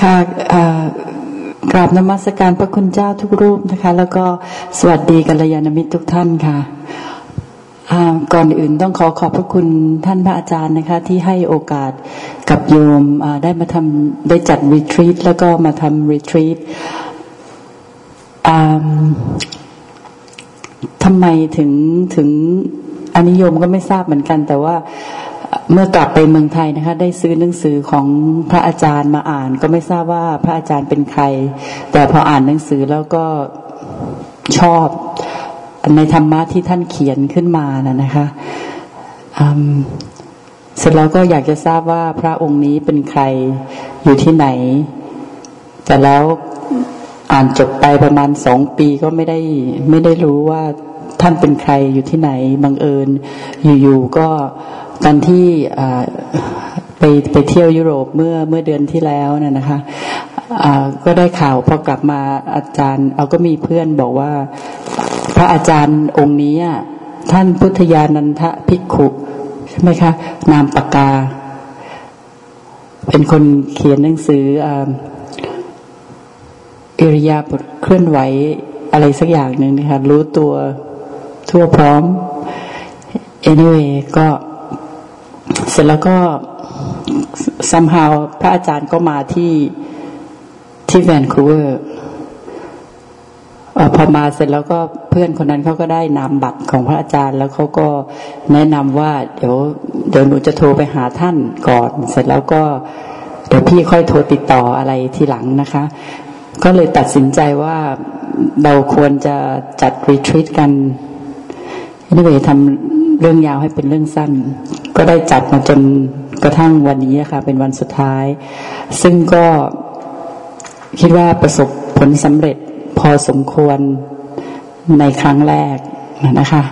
ค่ะกราบนมัสการพระคุณเจ้าทุกรูปนะคะ แล้วก็สวัสดีกัลยาณมิตรทุกท่านค่ะก่อนอื่นต้องขอขอบพระคุณท่านพระอาจารย์นะคะ ที่ให้โอกาสกับโยมได้มาทำได้จัดรีทรีตแล้วก็มาทำรีทรีตทำไมถึงถึงอันนิยมก็ไม่ทราบเหมือนกัน แต่ว่า เมื่อกลับไปเมืองไทยนะคะ ได้ซื้อหนังสือของพระอาจารย์มาอ่าน ก็ไม่ทราบว่าพระอาจารย์เป็นใคร แต่พออ่านหนังสือแล้วก็ชอบในธรรมะที่ท่านเขียนขึ้นมานะนะคะเสร็จแล้วก็อยากจะทราบว่าพระองค์นี้เป็นใครอยู่ที่ไหน แต่แล้วอ่านจบไปประมาณสองปีก็ไม่ได้ไม่ได้รู้ว่าท่านเป็นใครอยู่ที่ไหนบังเอิญอยู่ๆก็ ตอนที่ไปไปเที่ยวยุโรปเมื่อเมื่อเดือนที่แล้วน่ะนะคะก็ได้ข่าวพอกลับมาอาจารย์เอาก็มีเพื่อนบอกว่า พระอาจารย์องค์นี้ท่านพุทธยานันทภิกขุใช่ไหมคะ นามปากกา เป็นคนเขียนหนังสืออิริยาบถเคลื่อนไหวอะไรสักอย่างหนึ่งนะคะรู้ตัวทั่วพร้อม anyway ก็ เสร็จแล้วก็ somehow พระอาจารย์ก็มาที่ที่แวนคูเวอร์พอมาเสร็จแล้วก็เพื่อนคนนั้นเขาก็ได้นามบัตรของพระอาจารย์ แล้วเขาก็แนะนำว่า เดี๋ยวเดี๋ยวหนูจะโทรไปหาท่านก่อน เสร็จแล้วก็เดี๋ยวพี่ค่อยโทรติดต่ออะไรทีหลังนะคะ ก็เลยตัดสินใจว่าเราควรจะจัดรีทรีตกันนี่เวทำ เรื่องยาวให้เป็นเรื่องสั้น ก็ได้จัดมาจนกระทั่งวันนี้ค่ะ เป็นวันสุดท้าย ซึ่งก็คิดว่าประสบผลสำเร็จพอสมควรในครั้งแรกนะคะ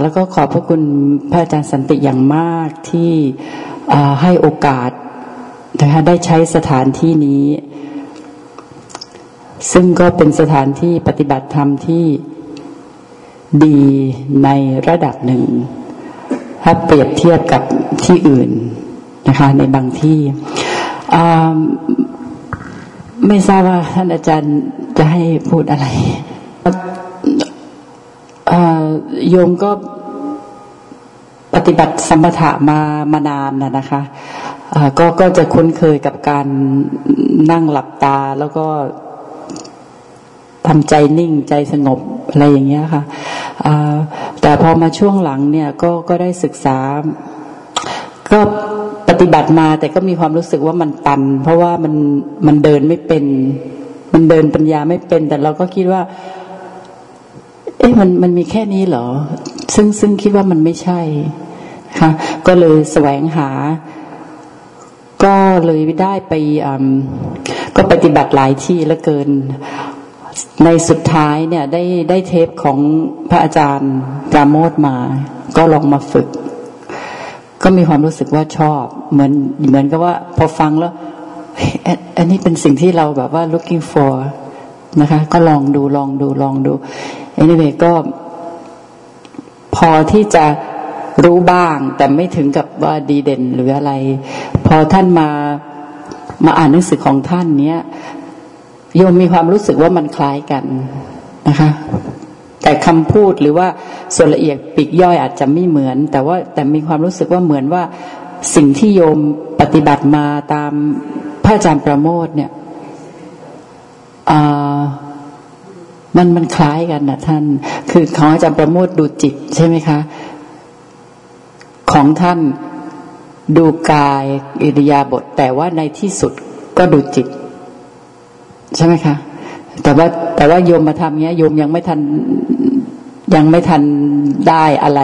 แล้วก็ขอบพระคุณพระอาจารย์สันติอย่างมากที่ให้โอกาสนะคะได้ใช้สถานที่นี้ ซึ่งก็เป็นสถานที่ปฏิบัติธรรมที่ ดีในระดับหนึ่ง ถ้าเปรียบเทียบกับที่อื่นนะคะ ในบางที่ไม่ทราบว่าท่านอาจารย์จะให้พูดอะไรโยมก็ปฏิบัติสมถะมามานานนะนะคะก็ก็จะคุ้นเคยกับการนั่งหลับตาแล้วก็ทำใจนิ่งใจสงบอะไรอย่างเงี้ยค่ะ แต่พอมาช่วงหลังเนี่ยก็ก็ได้ศึกษา ก็ปฏิบัติมาแต่ก็มีความรู้สึกว่ามันตัน เพราะว่ามันมันเดินไม่เป็น มันเดินปัญญาไม่เป็น แต่เราก็คิดว่า เอ๊ะมันมันมีแค่นี้เหรอ ซึ่งซึ่งคิดว่ามันไม่ใช่ค่ะก็เลยแสวงหา ก็เลยได้ไปก็ปฏิบัติหลายที่แล้วเกิน ในสุดท้ายเนี่ยได้ได้เทปของพระอาจารย์ปราโมทมา ก็ลองมาฝึก ก็มีความรู้สึกว่าชอบ เหมือนเหมือนกับว่า พอฟังแล้วอันนี้เป็นสิ่งที่เราแบบว่า looking for นะคะ ก็ลองดูลองดูลองดู anyway ก็ พอที่จะรู้บ้าง แต่ไม่ถึงกับว่าดีเด่นหรืออะไร พอท่านมามาอ่านหนังสือของท่านเนี้ย โยมมีความรู้สึกว่ามันคล้ายกันนะคะ แต่คำพูดหรือว่าส่วนละเอียดปีกย่อยอาจจะไม่เหมือน แต่ว่าแต่มีความรู้สึกว่าเหมือนว่าสิ่งที่โยมปฏิบัติมาตามพระอาจารย์ประโมทเนี่ยมันมันคล้ายกันนะท่าน คือของอาจารย์ประโมทดูจิตใช่ไหมคะ ของท่านดูกายอิริยาบถแต่ว่าในที่สุดก็ดูจิต ใช่ไหมคะ แต่ว่าแต่ว่าโยมมาทำเงี้ยโยมยังไม่ทันยังไม่ทันได้อะไร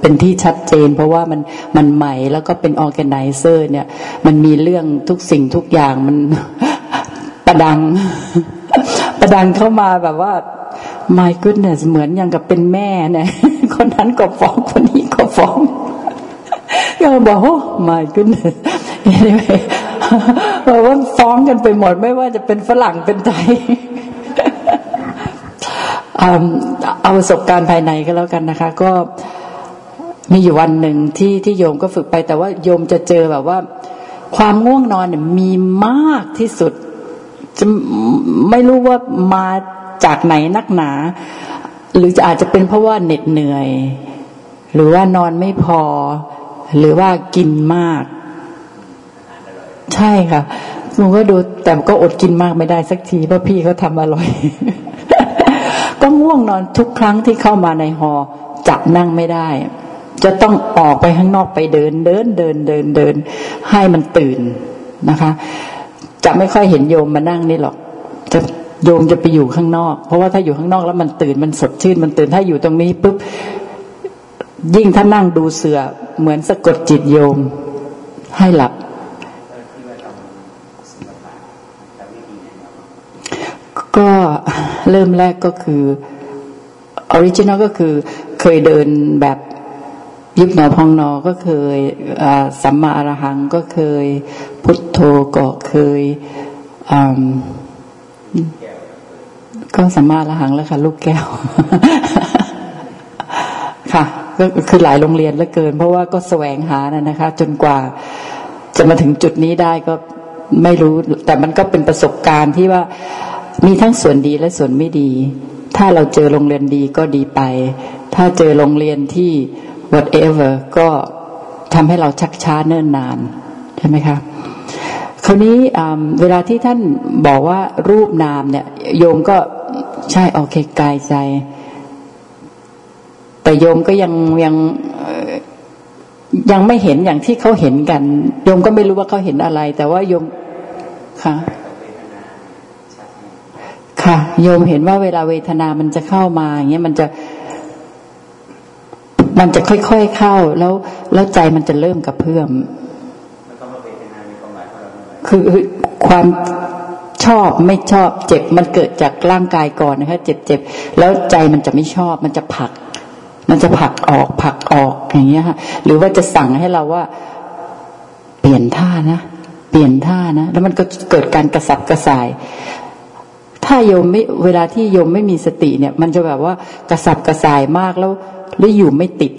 เป็นที่ชัดเจน เพราะว่ามันมันใหม่แล้วก็เป็นออแกไนเซอร์ เนี่ย มันมีเรื่องทุกสิ่งทุกอย่างมันประดัง ประดังเข้ามาแบบว่า my goodness เหมือนอย่างกับเป็นแม่เนี่ยคนนั้นก็ฟ้องคนนี้ก็ฟ้องก็บอกโอ้ my goodness anyway เราว่าฟ้องกันไปหมด ไม่ว่าจะเป็นฝรั่งเป็นไทยเอาประสบการณ์ภายในก็แล้วกันนะคะ ก็มีอยู่วันหนึ่งที่ที่โยมก็ฝึกไป แต่ว่าโยมจะเจอแบบว่า ความง่วงนอนเนี่ยมีมากที่สุด จะไม่รู้ว่ามาจากไหนนักหนา หรืออาจจะเป็นเพราะว่าเหน็ดเหนื่อย หรือว่านอนไม่พอ หรือว่ากินมาก ใช่ค่ะผมก็ดูแต่ก็อดกินมากไม่ได้สักทีเพราะพี่เขาทำอร่อย ก็ง่วงนอนทุกครั้งที่เข้ามาในหอจับนั่งไม่ได้ จะต้องออกไปข้างนอกไปเดิน เดินเดินเดินเดิน ให้มันตื่นนะคะ จะไม่ค่อยเห็นโยมมานั่งนี่หรอก จะโยมจะไปอยู่ข้างนอก เพราะว่าถ้าอยู่ข้างนอกแล้วมันตื่นมันสดชื่นมันตื่นถ้าอยู่ตรงนี้ปุ๊บยิ่งถ้านั่งดูเสือเหมือนสะกดจิตโยมให้หลับก็ เริ่มแรกก็คือ original ก็คือเคยเดินแบบยุบหนอพองหนอก็เคยสัมมาอรหังก็เคย พุทโธก็เคยก็สัมมาอรหังแล้วค่ะ ลูกแก้ว ค่ะก็คือหลายโรงเรียนแล้วเกิน เพราะว่าก็แสวงหานะนะคะ จนกว่าจะมาถึงจุดนี้ได้ก็ไม่รู้ แต่มันก็เป็นประสบการณ์ที่ว่า มีทั้งส่วนดีและส่วนไม่ดี ถ้าเราเจอโรงเรียนดีก็ดีไป ถ้าเจอโรงเรียนที่ whatever ก็ทำให้เราชักช้าเนิ่นนานใช่ไหมคะคราวนี้เวลาที่ท่านบอกว่ารูปนามเนี่ยโยมก็ใช่โอเคกายใจ แต่โยมก็ยังยังยังไม่เห็นอย่างที่เขาเห็นกัน โยมก็ไม่รู้ว่าเขาเห็นอะไร แต่ว่าโยมค่ะ ค่ะ โยมเห็นว่าเวลาเวทนามันจะเข้ามาอย่างเงี้ยมันจะ มันจะค่อยๆเข้า แล้วแล้วใจมันจะเริ่มกระเพื่อมคือความชอบไม่ชอบเจ็บมันเกิดจากร่างกายก่อนนะคะเจ็บเจ็บแล้วใจมันจะไม่ชอบ มันจะผลัก มันจะผลักออกผลักออกอย่างเงี้ยค่ะหรือว่าจะสั่งให้เราว่า เปลี่ยนท่านะเปลี่ยนท่านะแล้วมันก็เกิดการกระสับกระส่าย ถ้าโยมไม่เวลาที่โยมไม่มีสติเนี่ย มันจะแบบว่ากระสับกระส่ายมากแล้วแล้วอยู่ไม่ติด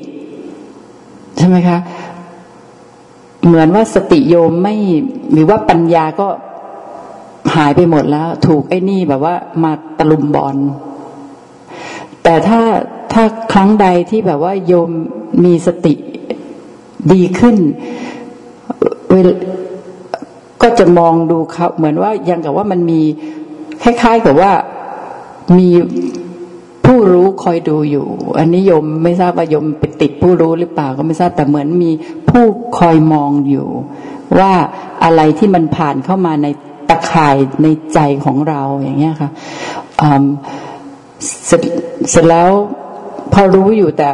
ใช่ไหมคะ เหมือนว่าสติโยมไม่หรือว่าปัญญาก็หายไปหมดแล้ว ถูกไอ้นี่แบบว่ามาตะลุมบอลแต่ถ้าถ้าครั้งใดที่แบบว่าโยมมีสติดีขึ้นเวก็จะมองดูเขาเหมือนว่ายังกับว่ามันมี คล้ายๆกับว่ามีผู้รู้คอยดูอยู่ อันนี้ยมไม่ทราบว่ายมไปติดผู้รู้หรือเปล่าก็ไม่ทราบแต่เหมือนมีผู้คอยมองอยู่ ว่าอะไรที่มันผ่านเข้ามาในตะข่ายในใจของเราอย่างเงี้ยค่ะเสร็จเสร็จแล้วพอรู้อยู่แต่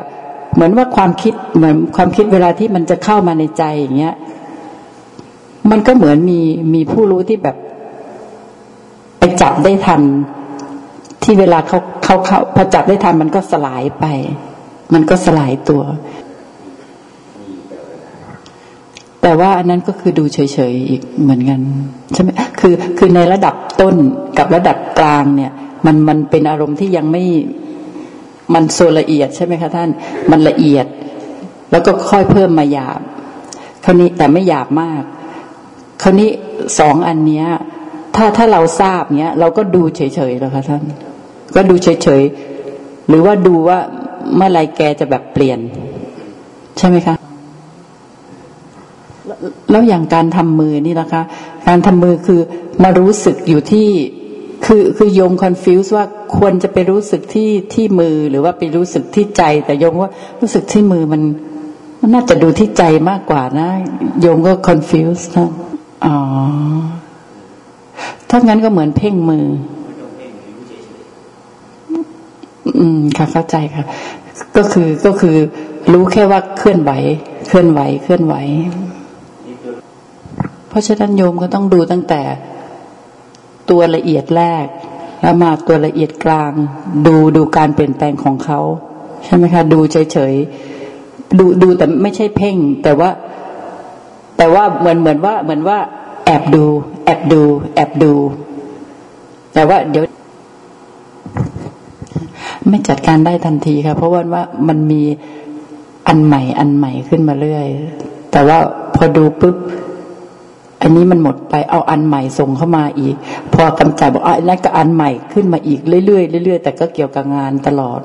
เหมือนว่าความคิดเหมือนความคิดเวลาที่มันจะเข้ามาในใจอย่างเงี้ย มันก็เหมือนมีมีผู้รู้ที่แบบ ไปจับได้ทัน ที่เวลาเขาเขาเขาพอจับได้ทันมันก็สลายไป มันก็สลายตัว แต่ว่าอันนั้นก็คือดูเฉยๆอีกเหมือนกันใช่ไหมคือคือในระดับต้นกับระดับกลางเนี่ย มันมันเป็นอารมณ์ที่ยังไม่มันโซละเอียดใช่ไหมคะท่าน มันละเอียด แล้วก็ค่อยเพิ่มมาหยาบ คราวนี้แต่ไม่หยาบมาก คราวนี้สองอันเนี้ย ถ้าถ้าเราทราบเนี้ย เราก็ดูเฉยๆแล้วค่ะท่าน ก็ดูเฉยๆ หรือว่าดูว่าเมื่อไรแกจะแบบเปลี่ยน ใช่ไหมคะแล้วอย่างการทำมือนี่นะคะ การทำมือคือมารู้สึกอยู่ที่คือคือโยม confuse ว่าควรจะไปรู้สึกที่ที่มือหรือว่าไปรู้สึกที่ใจ แต่โยมว่ารู้สึกที่มือมัน มันน่าจะดูที่ใจมากกว่านะ โยมก็คอนฟิวส์นะอ๋อ ถ้างั้นก็เหมือนเพ่งมือ อืมค่ะเข้าใจค่ะ ก็คือก็คือ รู้แค่ว่าเคลื่อนไหว เคลื่อนไหว เคลื่อนไหว เพราะฉะนั้นโยมก็ต้องดูตั้งแต่ตัวละเอียดแรก แล้วมาตัวละเอียดกลาง ดูดูการเปลี่ยนแปลงของเขาใช่ไหมคะ ดูเฉยๆดูดูแต่ไม่ใช่เพ่ง แต่ว่า แต่ว่าเหมือนเหมือนว่า เหมือนว่า อบดู แอบดู แอบดู แต่ว่าเดี๋ยว ไม่จัดการได้ทันทีค่ะ เพราะว่าว่ามันมีอันใหม่ อันใหม่ขึ้นมาเรื่อย แต่ว่าพอดูปุ๊บอันนี้มันหมดไปเอาอันใหม่ส่งเข้ามาอีก พอกำจัดบอกอะนั้นก็อันใหม่ขึ้นมาอีกเรื่อยๆเรื่อยๆแต่ก็เกี่ยวกับงานตลอด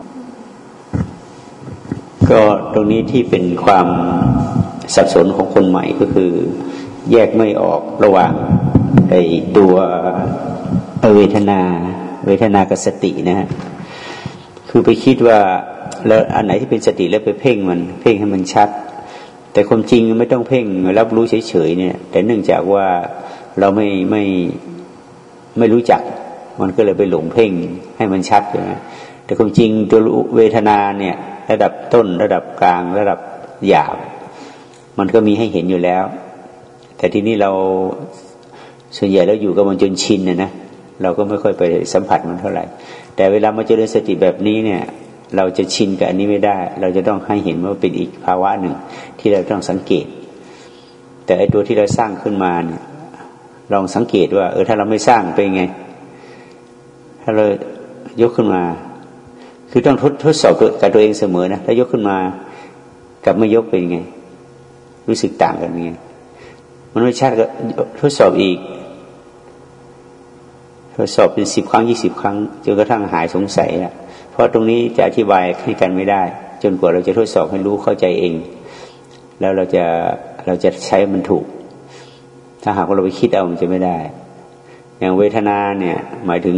ก็ตรงนี้ที่เป็นความสับสนของคนใหม่ก็คือ แยกไม่ออกระหว่างไอ้ตัวเวทนา เวทนากับสตินะฮะคือไปคิดว่าแล้วอันไหนที่เป็นสติแล้วไปเพ่งมัน เพ่งให้มันชัด แต่ความจริงไม่ต้องเพ่งรับรู้เฉยๆเนี่ย แต่เนื่องจากว่าเราไม่ไม่ไม่รู้จัก มันก็เลยไปหลงเพ่งให้มันชัดใช่ไหมแต่ความจริงตัวเวทนาเนี่ย ระดับต้นระดับกลาง ระดับหยาบ มันก็มีให้เห็นอยู่แล้ว แต่ที่นี้เราส่วนใหญ่แล้วอยู่กับมันจนชินนะนะเราก็ไม่ค่อยไปสัมผัสมันเท่าไหร่ แต่เวลามาเจริญสติแบบนี้เนี่ย เราจะชินกับอันนี้ไม่ได้ เราจะต้องให้เห็นว่าเป็นอีกภาวะหนึ่ง ที่เราต้องสังเกต แต่ไอตัวที่เราสร้างขึ้นมาเนี่ยลองสังเกตว่า เออถ้าเราไม่สร้างเป็นไง ถ้าเรายกขึ้นมา คือต้องทดทดสอบกับตัวเองเสมอนะถ้ายกขึ้นมา กับไม่ยกเป็นไง รู้สึกต่างกันไง มนไม่ชัดก็ทดสอบอีก ทดสอบเป็นสิบครั้งยี่สิบครั้งจนกระทั่งหายสงสัยอะเพราะตรงนี้จะอธิบายให้กันไม่ได้ จนกว่าเราจะทดสอบให้รู้เข้าใจเอง แล้วเราจะเราจะใช้มันถูก ถ้าหากว่าเราไปคิดเอามันจะไม่ได้ อย่างเวทนาเนี่ยหมายถึง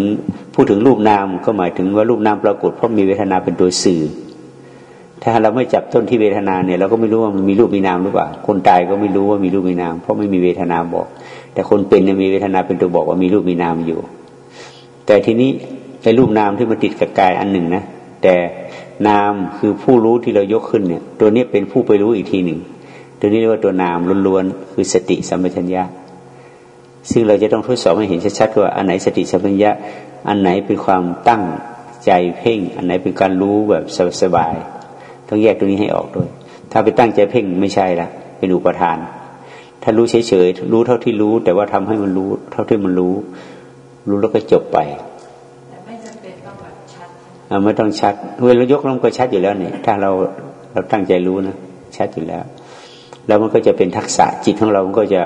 พูดถึงรูปนามก็หมายถึงว่ารูปนามปรากฏเพราะมีเวทนาเป็นตัวสื่อ ถ้าเราไม่จับต้นที่เวทนาเนี่ยเราก็ไม่รู้ว่ามันมีรูปมีนามหรือเปล่า คนตายก็ไม่รู้ว่ามีรูปมีนาม เพราะไม่มีเวทนาบอก แต่คนเป็นเนี่ยมีเวทนาเป็นตัวบอกว่ามีรูปมีนามอยู่ แต่ทีนี้ไอ้รูปนามที่มันติดกับกายอันหนึ่งนะแต่นามคือผู้รู้ที่เรายกขึ้นเนี่ย ตัวนี้เป็นผู้ไปรู้อีกทีหนึ่ง ตัวนี้เรียกว่าตัวนามล้วนๆคือสติสัมปชัญญะ ซึ่งเราจะต้องทดสอบให้เห็นชัดๆว่าอันไหนสติสัมปชัญญะ อันไหนเป็นความตั้งใจเพ่ง อันไหนเป็นการรู้แบบสบายๆ ต้องแยกตัวนี้ให้ออกด้วย ถ้าไปตั้งใจเพ่งไม่ใช่ละเป็นอุปทาน ถ้ารู้เฉยๆรู้เท่าที่รู้ แต่ว่าทำให้มันรู้ เท่าที่มันรู้ รู้แล้วก็จบไปไม่จำเป็นต้องแบบชัดไม่ต้องชัดเวลายกมันก็ชัดอยู่แล้วเนี่ย ถ้าเราเราตั้งใจรู้นะชัดอยู่แล้ว แล้วมันก็จะเป็นทักษะจิตของเรามันก็จะ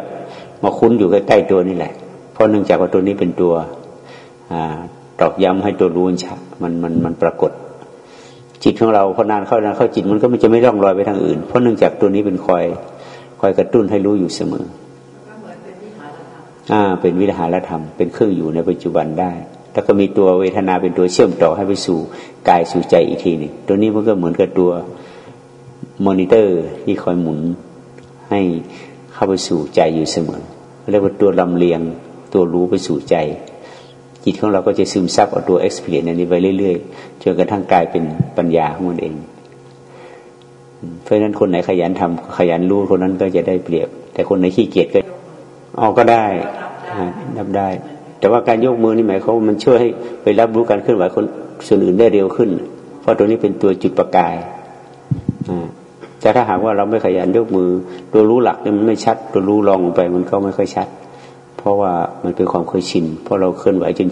มาคุ้นอยู่ใกล้ๆตัวนี่แหละ เพราะเนื่องจากว่าตัวนี้เป็นตัวตอกย้ำให้ตัวรู้ชัดมันมันมันปรากฏ จิตของเราพอนานเข้านานเข้าจิตมันก็มันจะไม่ร่องรอยไปทางอื่น เพราะเนื่องจากตัวนี้เป็นคอยคอยกระตุ้นให้รู้อยู่เสมออ่าเป็นวิหารธรรม เป็นเครื่องอยู่ในปัจจุบันได้ แล้วก็มีตัวเวทนาเป็นตัวเชื่อมต่อให้ไปสู่กายสู่ใจอีกทีหนึ่งตัวนี้มันก็เหมือนกับตัวมอนิเตอร์ที่คอยหมุนให้เข้าไปสู่ใจอยู่เสมอเรียกว่าตัวลำเลียงตัวรู้ไปสู่ใจ จิตของเราก็จะซึมซับเอาตัว experience นี้ไปเรื่อยๆจนกระทั่งกลายเป็นปัญญาของมันเอง เพราะฉะนั้นคนไหนขยันทำขยันรู้คนนั้นก็จะได้เปรียบ แต่คนไหนขี้เกียจก็เอาก็ได้รับได้ แต่ว่าการยกมือนี่หมายความว่ามันช่วยให้ไปรับรู้การเคลื่อนไหวคนส่วนอื่นได้เร็วขึ้น เพราะตัวนี้เป็นตัวจุดประกายแต่ถ้าหากว่าเราไม่ขยันยกมือ ตัวรู้หลักนี่มันไม่ชัด ตัวรู้ลองลงไปมันก็ไม่ค่อยชัด เพราะว่ามันเป็นความเคยชินเพราะเราเคลื่อนไหวจน